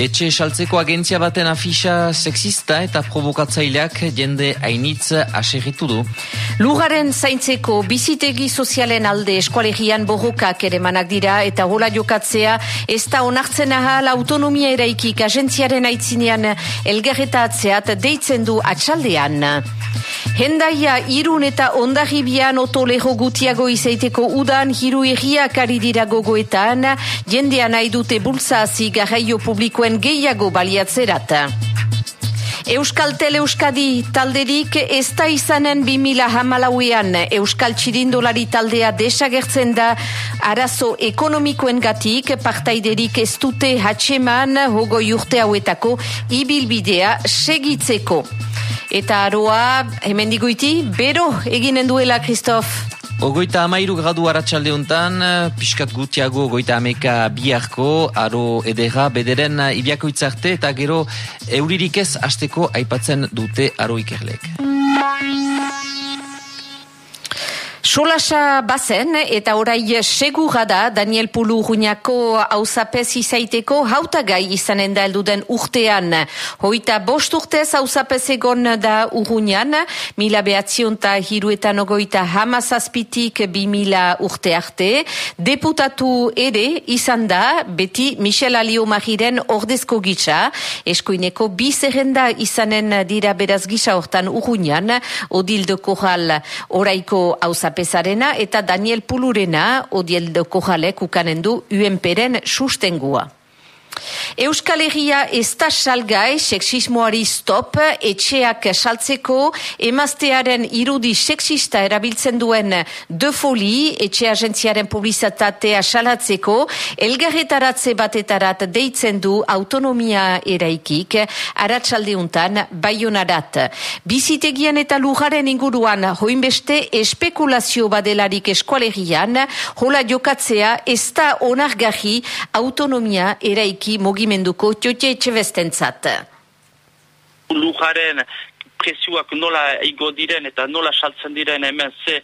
Etxe esaltzeko agentzia baten afisa sexista eta provokatzaileak jende hainitz aserritu du. Lugaren zaintzeko bizitegi sozialen alde eskualegian borrokak ere manak dira eta hola jokatzea ez da onartzen ahal autonomia eraikik agentziaren aitzinean elgarretatzeat deitzen du atxaldean. Hendaia irun eta ondagibian otolego gutiago izaiteko udan hiru egiak ari dira gogoetan, jendean nahi dute bultzazi garraio publikoen gehiago baliatzerat. Euskal Tele Euskadi talderik ez da izanen 2000 hamalauean Euskal Txirindolari taldea desagertzen da arazo ekonomikoen gatik partaiderik ez dute hatxeman hogo urte hauetako ibilbidea segitzeko. Eta aroa, hemen diguiti, bero eginen duela, Kristof. Ogoita amairu gradu aratsalde hontan, piskat gutiago ogoita ameka biharko, aro edera bederen ibiako itzarte eta gero euririk ez azteko aipatzen dute aro ikerlek. Solasa bazen eta orai segura da Daniel Pulu Ruñako hauzapez izaiteko hautagai izanen da elduden urtean. Hoita bost urtez hauzapez egon da urruñan, mila behatzionta hiruetan ogoita hamazazpitik bi mila urte arte. Deputatu ere izan da beti Michel Alio Mahiren ordezko gitsa, eskoineko bi zerrenda izanen dira beraz gisa hortan urruñan, Odildo Korral oraiko hauzapez Pesarena eta Daniel Pulurena odieldo kojalek ukanen du UNPren sustengua. Euskal Herria ez da salgai seksismoari stop etxeak saltzeko emaztearen irudi seksista erabiltzen duen de foli etxe agentziaren publizitatea salatzeko elgarretaratze batetarat deitzen du autonomia eraikik aratsaldeuntan baionarat. Bizitegian eta lujaren inguruan hoinbeste espekulazio badelarik eskualerian hola jokatzea ez da onargahi autonomia eraiki bereziki mugimenduko txotxe etxebestentzat. Lujaren presioak nola ego diren eta nola saltzen diren hemen ze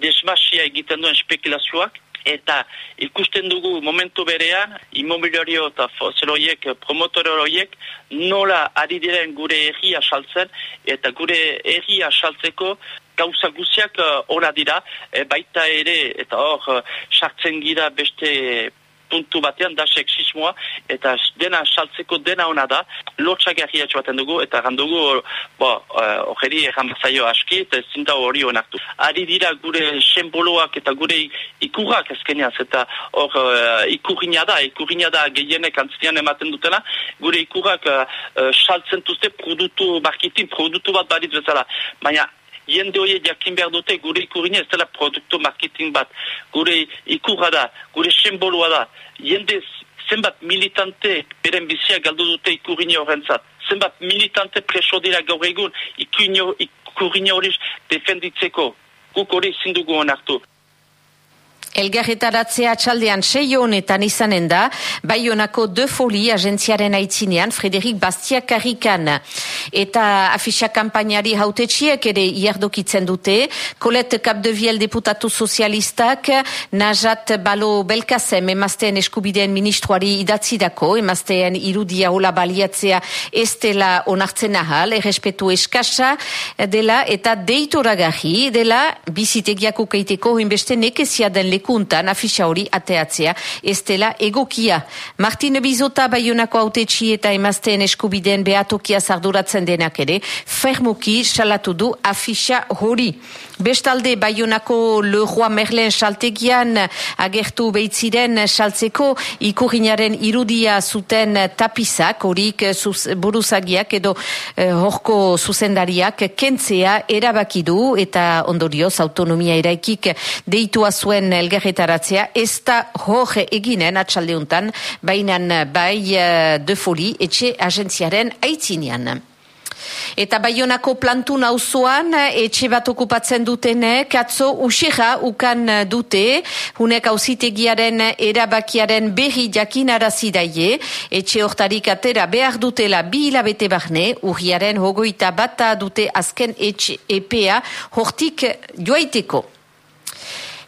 desmasia egiten duen spekulazioak eta ikusten dugu momentu berean immobiliario eta zeroiek promotoroiek nola ari diren gure egia saltzen eta gure egia saltzeko gauza guziak ora dira e, baita ere eta hor sartzen gira beste puntu batean da seksismoa eta dena saltzeko dena ona da lotxak baten dugu eta gandugu ojeri uh, egan bazaio aski eta zinta hori honaktu. Ari dira gure senboloak eta gure ikurrak ezkeneaz eta hor uh, ikurriña da, ikurriña da gehienek antzinean ematen dutena, gure ikurrak uh, saltzen duzte produktu marketing, produktu bat barit bezala. Baina jende hori jakin behar dute gure ikurine ez dela produktu marketing bat. Gure ikurra da, gure simboloa da. Jende zenbat militante beren bizia galdu dute ikurine horrentzat. Zenbat militante preso dira gaur egun ikurine hori defenditzeko. Guk hori zindugu honartu. Elgarretaratzea txaldean sei honetan izanen da, Baionako de foli agentziaren aitzinean Frederik Bastiak karrikan. Eta afisa kampainari hautetxiek ere iardokitzen dute, Kolet Kapdeviel deputatu sozialistak, Najat Balo Belkasem emazteen eskubideen ministroari idatzidako, emazteen irudia hola baliatzea ez dela onartzen ahal, errespetu eskasa dela eta deitoragahi dela bizitegiako keiteko inbeste nekezia den lekuntan afisa hori ateatzea ez dela egokia. Martin Bizota baionako autetxi eta emazteen eskubideen behatokia zarduratzen denak ere, fermuki salatu du afisa hori. Bestalde baionako Leroy Merlen saltegian agertu beitziren saltzeko ikurriñaren irudia zuten tapizak, horik buruzagiak edo eh, horko zuzendariak kentzea erabakidu eta ondorioz autonomia eraikik deitua zuen elgar elgarretaratzea ez da hor eginen atxaldeuntan, bainan bai uh, de foli etxe agentziaren aitzinean. Eta baionako plantu nauzoan, etxe bat okupatzen dutenek, atzo usera ukan dute, hunek hausitegiaren erabakiaren berri jakin arazidaie, etxe hortarik atera behar dutela bi hilabete barne, urriaren hogoita bata dute azken etxe epea hortik joaiteko.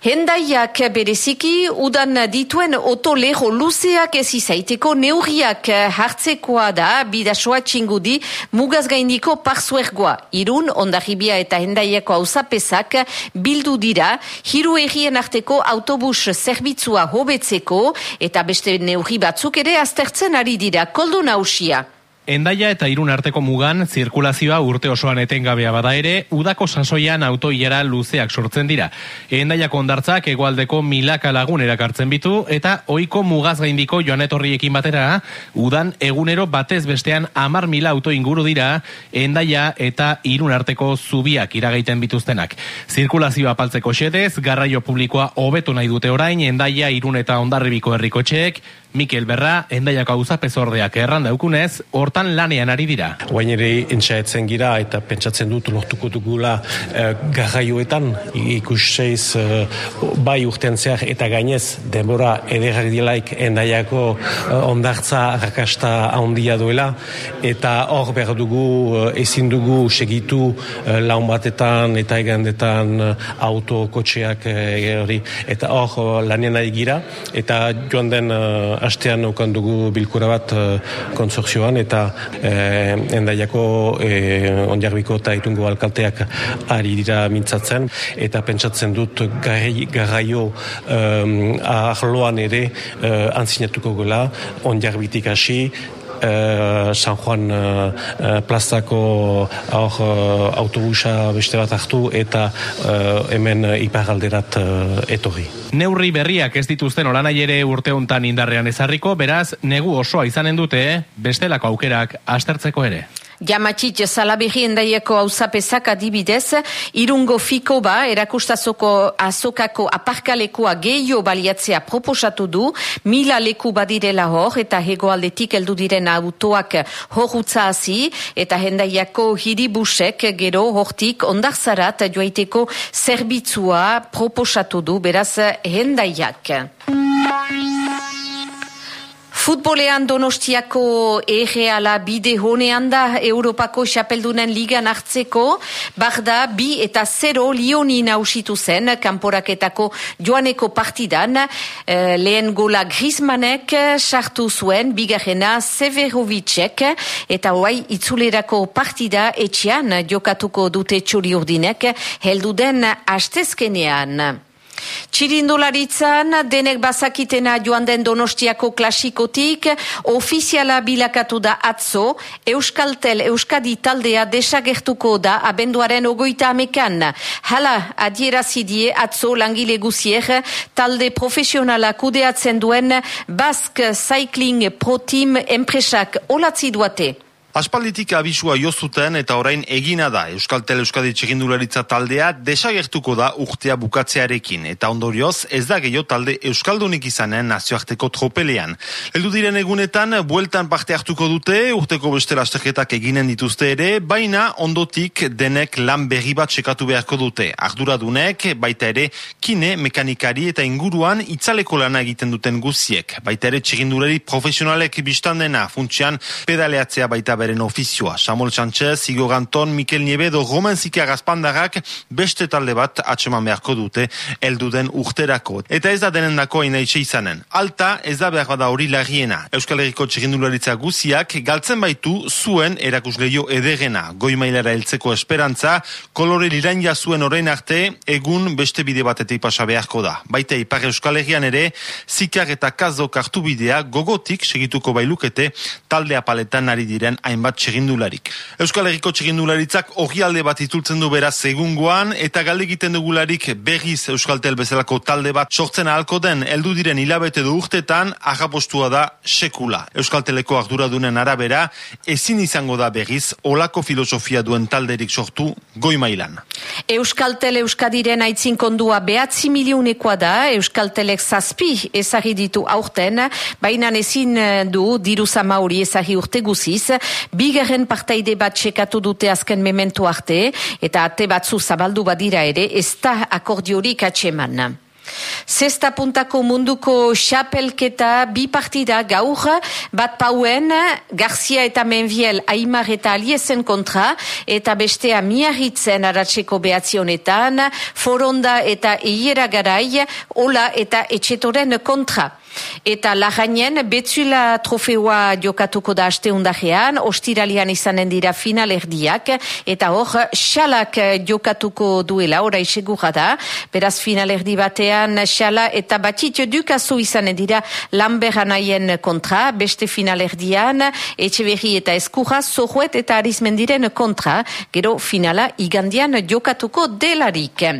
Hendaiak bereziki udan dituen oto leho luzeak ez izaiteko neurriak hartzekoa da bidasoa txingudi mugaz gaindiko parzuergoa. Irun, ondarribia eta hendaiako hausapesak bildu dira, hiru egien arteko autobus zerbitzua hobetzeko eta beste neurri batzuk ere aztertzen ari dira. Koldo nausia. Endaia eta irun arteko mugan, zirkulazioa urte osoan etengabea bada ere, udako sasoian autoiera luzeak sortzen dira. Endaiako ondartzak egualdeko milaka lagun erakartzen bitu, eta oiko mugaz gaindiko joan etorriekin batera, udan egunero batez bestean amar mila auto inguru dira, endaia eta irun arteko zubiak iragaiten bituztenak. Zirkulazioa paltzeko xedez, garraio publikoa hobetu nahi dute orain, endaia irun eta ondarribiko herrikotxeek, Mikel Berra, endaiako hau zapezordeak erran daukunez, hortan lanean ari dira. Guain ere entxaetzen gira eta pentsatzen dut lortuko dugula e, garraioetan ikus seiz e, bai urtean zehar eta gainez denbora ederrak dilaik endaiako e, ondartza rakasta handia duela. Eta hor behar dugu ezin dugu segitu e, laun batetan eta egandetan auto kotxeak e, eta hor lanean ari gira. Eta joan den astean okan dugu bilkura bat uh, konsortzioan eta uh, endaiako uh, onjarbiko eta itungo alkalteak ari dira mintzatzen. Eta pentsatzen dut garraio um, ahloan ere uh, antzinatuko gula onjarbitik hasi Uh, San Juan uh, plazako uh, autobusa beste bat hartu eta uh, hemen iparalderat uh, etorri. Neurri berriak ez dituzten olanai ere urteuntan indarrean ezarriko, beraz, negu osoa izanen dute, bestelako aukerak astertzeko ere. Jamatxit salabirri endaieko hauzapezak adibidez, irungo fiko ba, erakustazoko azokako aparkalekoa gehiago baliatzea proposatu du, mila leku badirela hor, eta hegoaldetik eldu diren autoak horutza hazi, eta hendaiako hiribusek gero hortik ondarzarat joaiteko zerbitzua proposatu du, beraz hendaiak. Futbolean donostiako egeala bide honean da Europako xapeldunen ligan hartzeko, barda bi eta zero lioni nausitu zen kanporaketako joaneko partidan, eh, lehen gola Grismanek sartu zuen, bigarrena Severovicek, eta hoai itzulerako partida etxean jokatuko dute txuri urdinek, helduden astezkenean. Txirindularitzan, denek bazakitena joan den donostiako klasikotik, ofiziala bilakatu da atzo, Euskaltel Euskadi taldea desagertuko da abenduaren ogoita amekan. Hala, adierazidie atzo langile guzier, talde profesionala kudeatzen duen Basque Cycling Pro Team enpresak olatzi duate. Aspalditik abisua jozuten eta orain egina da Euskaltel Euskadi txegindularitza taldea desagertuko da urtea bukatzearekin eta ondorioz ez da gehiago talde Euskaldunik izanen nazioarteko tropelean. Eldu diren egunetan, bueltan parte hartuko dute, urteko beste lasterketak eginen dituzte ere, baina ondotik denek lan berri bat sekatu beharko dute. Arduradunek, baita ere, kine, mekanikari eta inguruan itzaleko lana egiten duten guziek. Baita ere, txegindulari profesionalek biztandena, funtsian pedaleatzea baita beren ofizioa. Samuel Sánchez, Igo Ganton, Mikel Niebedo, Roman Zika Gazpandarrak beste talde bat atseman beharko dute elduden urterako. Eta ez da denen dako inaitxe izanen. Alta ez da behar bada hori lagiena. Euskal Herriko txegindularitza guziak galtzen baitu zuen erakusleio ederena. Goi mailara heltzeko esperantza, kolore liraina zuen orain arte, egun beste bide batetik pasa beharko da. Baita ipar Euskal Herrian ere, zikar eta kazo kartu bidea gogotik segituko bailukete taldea paletan ari diren hainbat txegindularik. Euskal Herriko txegindularitzak alde bat itultzen du beraz egungoan eta galde egiten dugularik berriz Euskaltel bezalako talde bat sortzen ahalko den heldu diren hilabete du urtetan agapostua da sekula. Euskalteleko arduradunen arabera ezin izango da berriz olako filosofia duen talderik sortu goi mailan. Euskaltel Euskadiren aitzin kondua behatzi miliunekoa da, Euskaltelek zazpi ezagi ditu aurten, baina ezin du diru zamauri ezagi urte guziz, bigarren partaide bat txekatu dute azken memento arte, eta ate batzu zabaldu badira ere, ez da akordiorik atxeman. Zesta puntako munduko xapelketa bi partida gaur, bat pauen, Garzia eta Menviel Aimar eta Aliezen kontra, eta bestea miarritzen aratzeko behatzionetan, Foronda eta Iera Garai, Ola eta Etxetoren kontra. Eta lagainen, betzula trofeua jokatuko da aste undajean, ostiralian izanen dira final erdiak, eta hor, xalak jokatuko duela, ora isegura da, beraz final erdi batean, xala eta batit dukazu izanen dira lanberanaien kontra, beste final erdian, etxe berri eta eskura, zohuet eta arizmendiren kontra, gero finala igandian jokatuko delarik.